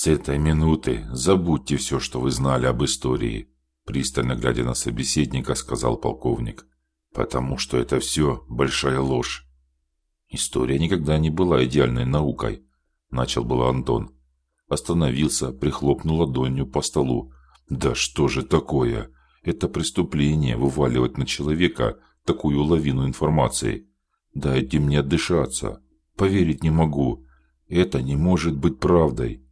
С этой минуты забудьте все, что вы знали об истории, пристально глядя на собеседника, сказал полковник, потому что это все большая ложь. История никогда не была идеальной наукой, начал было Антон. Остановился, прихлопнул ладонью по столу. Да что же такое? Это преступление вываливать на человека такую лавину информации. Дайте мне отдышаться. Поверить не могу. Это не может быть правдой.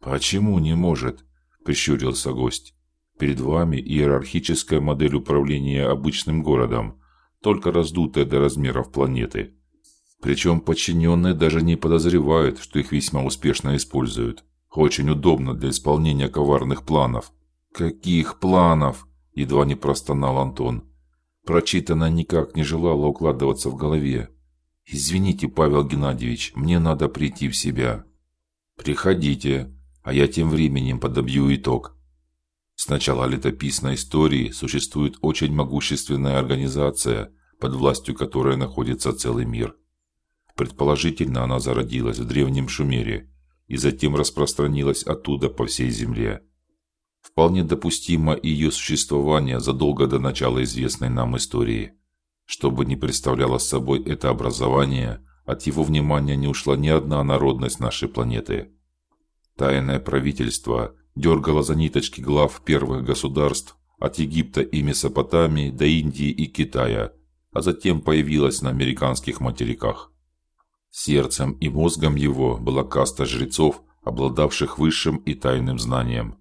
Почему не может? прищурился гость. Перед вами иерархическая модель управления обычным городом, только раздутая до размеров планеты. Причем подчиненные даже не подозревают, что их весьма успешно используют. Очень удобно для исполнения коварных планов. Каких планов? едва не простонал Антон. Прочитанное никак не желало укладываться в голове. Извините, Павел Геннадьевич, мне надо прийти в себя. Приходите, а я тем временем подобью итог. С начала летописной истории существует очень могущественная организация, под властью которой находится целый мир. Предположительно, она зародилась в древнем Шумере и затем распространилась оттуда по всей земле. Вполне допустимо ее существование задолго до начала известной нам истории. Что бы ни представляло собой это образование, от его внимания не ушла ни одна народность нашей планеты. Тайное правительство дергало за ниточки глав первых государств от Египта и Месопотамии до Индии и Китая, а затем появилось на американских материках. Сердцем и мозгом его была каста жрецов, обладавших высшим и тайным знанием.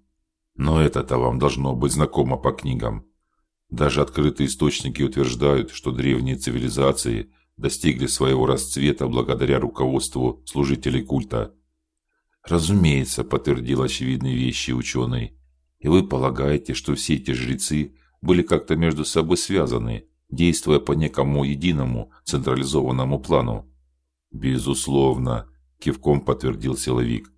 Но это-то вам должно быть знакомо по книгам. Даже открытые источники утверждают, что древние цивилизации достигли своего расцвета благодаря руководству служителей культа. Разумеется, подтвердил очевидные вещи ученый. И вы полагаете, что все эти жрецы были как-то между собой связаны, действуя по некому единому централизованному плану? Безусловно, кивком подтвердил силовик.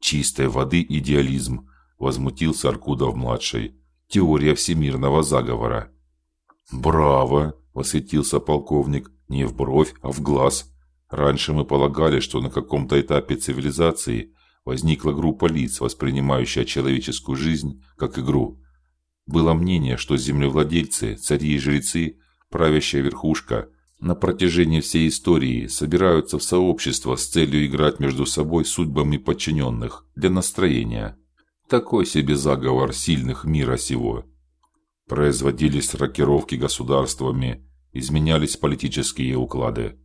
Чистой воды идеализм, возмутился Аркудов младший. Теория всемирного заговора. Браво, восхитился полковник, не в бровь, а в глаз. Раньше мы полагали, что на каком-то этапе цивилизации возникла группа лиц, воспринимающая человеческую жизнь как игру. Было мнение, что землевладельцы, цари и жрецы, правящая верхушка на протяжении всей истории собираются в сообщество с целью играть между собой судьбами подчиненных для настроения. Такой себе заговор сильных мира сего. Производились рокировки государствами, изменялись политические уклады.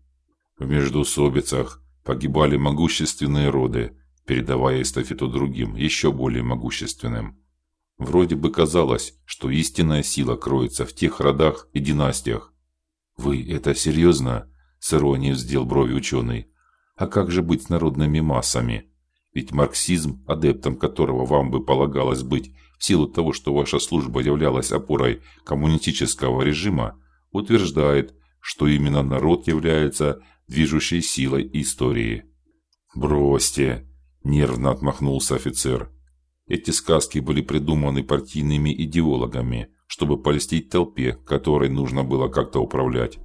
В междоусобицах погибали могущественные роды, передавая эстафету другим, еще более могущественным. Вроде бы казалось, что истинная сила кроется в тех родах и династиях, вы это серьезно? с иронией вздел брови ученый. А как же быть с народными массами? Ведь марксизм, адептом которого вам бы полагалось быть в силу того, что ваша служба являлась опорой коммунистического режима, утверждает, что именно народ является движущей силой истории. Бросьте, нервно отмахнулся офицер. Эти сказки были придуманы партийными идеологами, чтобы польстить толпе, которой нужно было как-то управлять.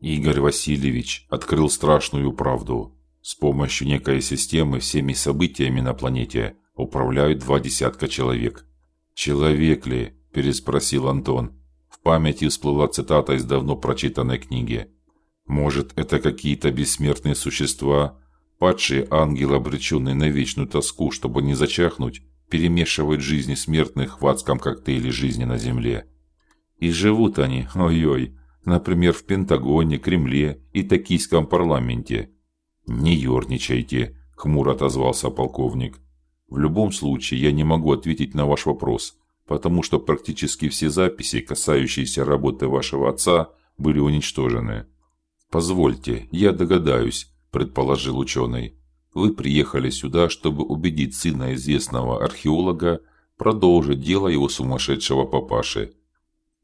Игорь Васильевич открыл страшную правду. С помощью некой системы всеми событиями на планете управляют два десятка человек. Человек ли? переспросил Антон. В памяти всплыла цитата из давно прочитанной книги. Может, это какие-то бессмертные существа, падшие ангелы, обреченные на вечную тоску, чтобы не зачахнуть перемешивают жизни смертных в адском коктейле жизни на земле. И живут они, ой-ой, например, в Пентагоне, Кремле и Токийском парламенте. Не ерничайте, хмуро отозвался полковник. В любом случае я не могу ответить на ваш вопрос, потому что практически все записи, касающиеся работы вашего отца, были уничтожены. Позвольте, я догадаюсь, предположил ученый. Вы приехали сюда, чтобы убедить сына известного археолога продолжить дело его сумасшедшего папаши.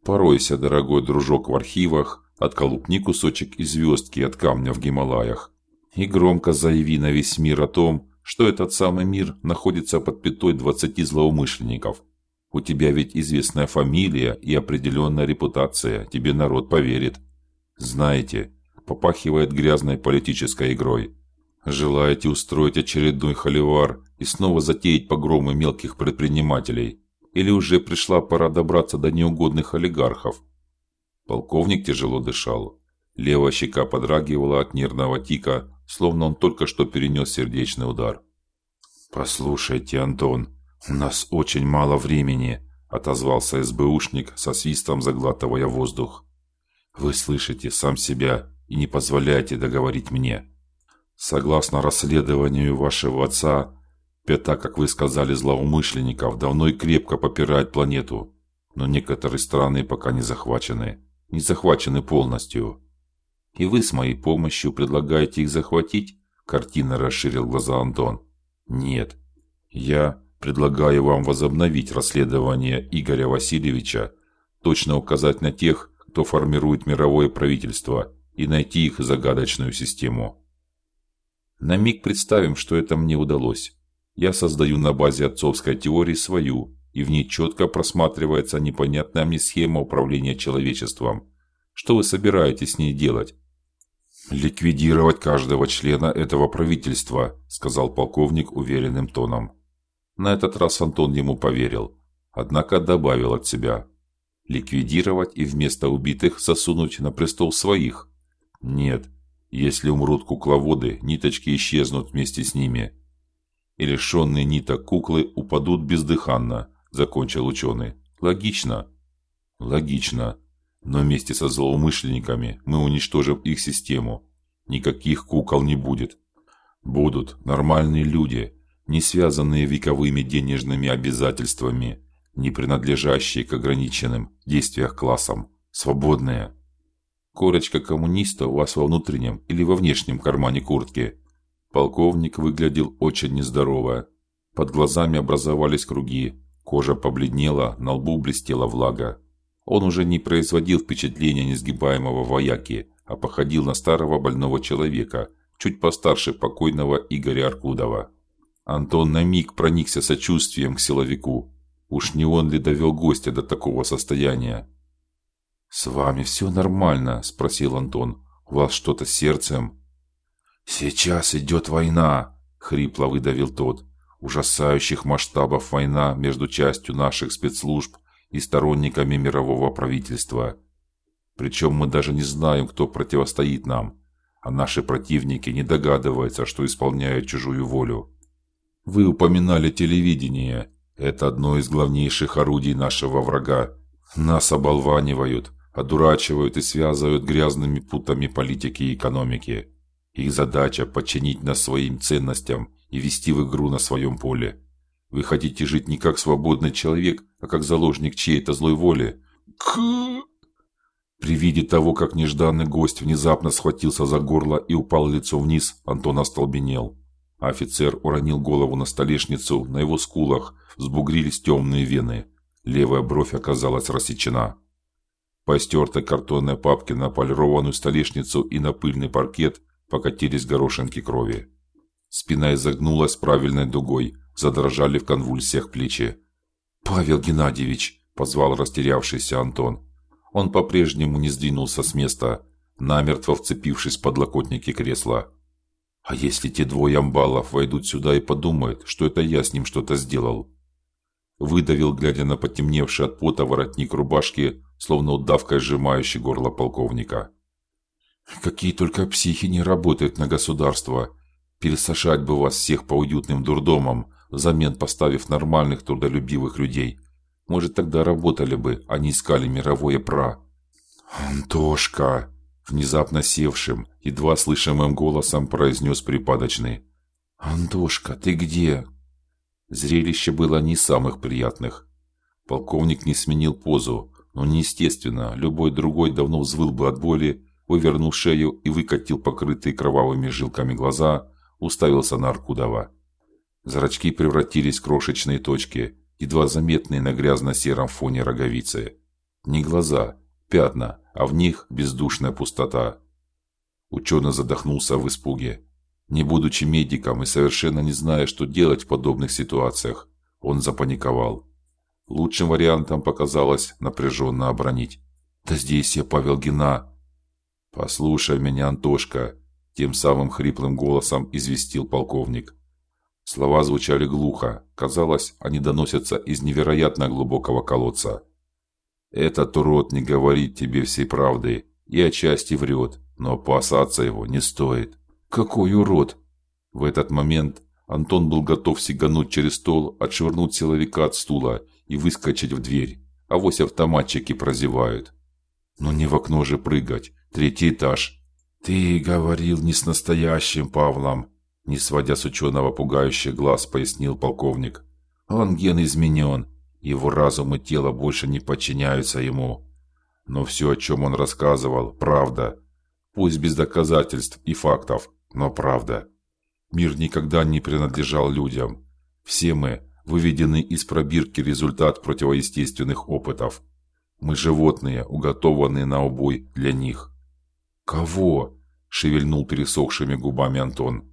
Поройся, дорогой дружок, в архивах, отколупни кусочек из звездки от камня в Гималаях и громко заяви на весь мир о том, что этот самый мир находится под пятой двадцати злоумышленников. У тебя ведь известная фамилия и определенная репутация, тебе народ поверит. Знаете, попахивает грязной политической игрой. Желаете устроить очередной холивар и снова затеять погромы мелких предпринимателей? Или уже пришла пора добраться до неугодных олигархов? Полковник тяжело дышал. Левая щека подрагивала от нервного тика, словно он только что перенес сердечный удар. Послушайте, Антон, у нас очень мало времени, отозвался СБУшник со свистом заглатывая воздух. Вы слышите сам себя и не позволяете договорить мне. Согласно расследованию вашего отца, пята, как вы сказали, злоумышленников давно и крепко попирает планету, но некоторые страны пока не захвачены, не захвачены полностью. И вы с моей помощью предлагаете их захватить? Картина расширил глаза Антон. Нет. Я предлагаю вам возобновить расследование Игоря Васильевича, точно указать на тех, кто формирует мировое правительство, и найти их загадочную систему. На миг представим, что это мне удалось. Я создаю на базе отцовской теории свою, и в ней четко просматривается непонятная мне схема управления человечеством. Что вы собираетесь с ней делать? Ликвидировать каждого члена этого правительства, сказал полковник уверенным тоном. На этот раз Антон ему поверил, однако добавил от себя: ликвидировать и вместо убитых засунуть на престол своих. Нет, если умрут кукловоды, ниточки исчезнут вместе с ними. И лишенные ниток куклы упадут бездыханно, закончил ученый. Логично. Логично. Но вместе со злоумышленниками мы уничтожим их систему. Никаких кукол не будет. Будут нормальные люди, не связанные вековыми денежными обязательствами, не принадлежащие к ограниченным действиях классам, свободные. Корочка коммуниста у вас во внутреннем или во внешнем кармане куртки. Полковник выглядел очень нездорово. Под глазами образовались круги, кожа побледнела, на лбу блестела влага. Он уже не производил впечатления несгибаемого вояки, а походил на старого больного человека, чуть постарше покойного Игоря Аркудова. Антон на миг проникся сочувствием к силовику. Уж не он ли довел гостя до такого состояния? С вами все нормально, спросил Антон. У вас что-то с сердцем? Сейчас идет война, хрипло выдавил тот. Ужасающих масштабов война между частью наших спецслужб и сторонниками мирового правительства. Причем мы даже не знаем, кто противостоит нам, а наши противники не догадываются, что исполняют чужую волю. Вы упоминали телевидение. Это одно из главнейших орудий нашего врага. Нас оболванивают, одурачивают и связывают грязными путами политики и экономики. Их задача подчинить нас своим ценностям и вести в игру на своем поле. Вы хотите жить не как свободный человек, а как заложник чьей-то злой воли. К При виде того, как нежданный гость внезапно схватился за горло и упал лицом вниз, Антон остолбенел. Офицер уронил голову на столешницу, на его скулах взбугрились темные вены. Левая бровь оказалась рассечена. По стертой картонной папке на полированную столешницу и на пыльный паркет покатились горошинки крови. Спина изогнулась правильной дугой, задрожали в конвульсиях плечи. Павел Геннадьевич, позвал растерявшийся Антон. Он по-прежнему не сдвинулся с места, намертво вцепившись в подлокотники кресла. А если те двое амбалов войдут сюда и подумают, что это я с ним что-то сделал? Выдавил, глядя на потемневший от пота воротник рубашки, словно удавкой сжимающий горло полковника. Какие только психи не работают на государство. Пересажать бы вас всех по уютным дурдомам, взамен поставив нормальных трудолюбивых людей. Может, тогда работали бы, а не искали мировое пра. Антошка, внезапно севшим, едва слышимым голосом произнес припадочный. Антошка, ты где? Зрелище было не самых приятных. Полковник не сменил позу, но неестественно, любой другой давно взвыл бы от боли, вывернул шею и выкатил покрытые кровавыми жилками глаза, уставился на Аркудова. Зрачки превратились в крошечные точки, едва заметные на грязно-сером фоне роговицы. Не глаза, пятна, а в них бездушная пустота. Ученый задохнулся в испуге. Не будучи медиком и совершенно не зная, что делать в подобных ситуациях, он запаниковал. Лучшим вариантом показалось напряженно обронить: "Да здесь я, Павел Гена. Послушай меня, Антошка. тем самым хриплым голосом известил полковник. Слова звучали глухо, казалось, они доносятся из невероятно глубокого колодца. Этот урод не говорит тебе всей правды и отчасти врет, но опасаться его не стоит. Какой урод? В этот момент Антон был готов сигануть через стол, отшвырнуть силовика от стула и выскочить в дверь. А вось автоматчики прозевают. Но не в окно же прыгать. Третий этаж. Ты говорил не с настоящим Павлом, не сводя с ученого пугающих глаз, пояснил полковник. Он ген изменен, его разум и тело больше не подчиняются ему. Но все, о чем он рассказывал, правда. Пусть без доказательств и фактов, но правда. Мир никогда не принадлежал людям. Все мы выведены из пробирки результат противоестественных опытов. Мы животные, уготованные на убой для них. Кого? шевельнул пересохшими губами Антон.